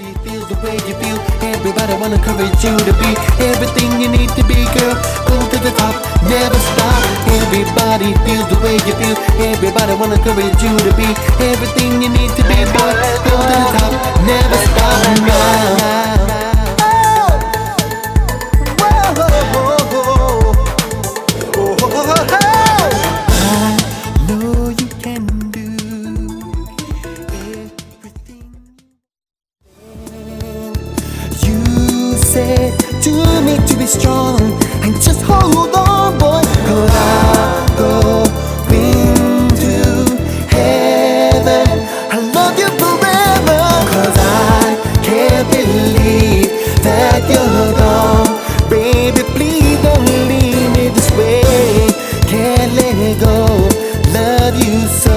Everybody feels the way you feel. Everybody wanna encourage you to be everything you need to be, girl. Go to the top, never stop. Everybody feels the way you feel. Everybody wanna encourage you to be everything you need to be, boy. Go to the top, never stop. Now. I know you can do to me to be strong and just hold on, boy. Cause I go into heaven. I love you forever. Cause I can't believe that you're gone. Baby, please don't leave me this way. Can't let go. Love you so.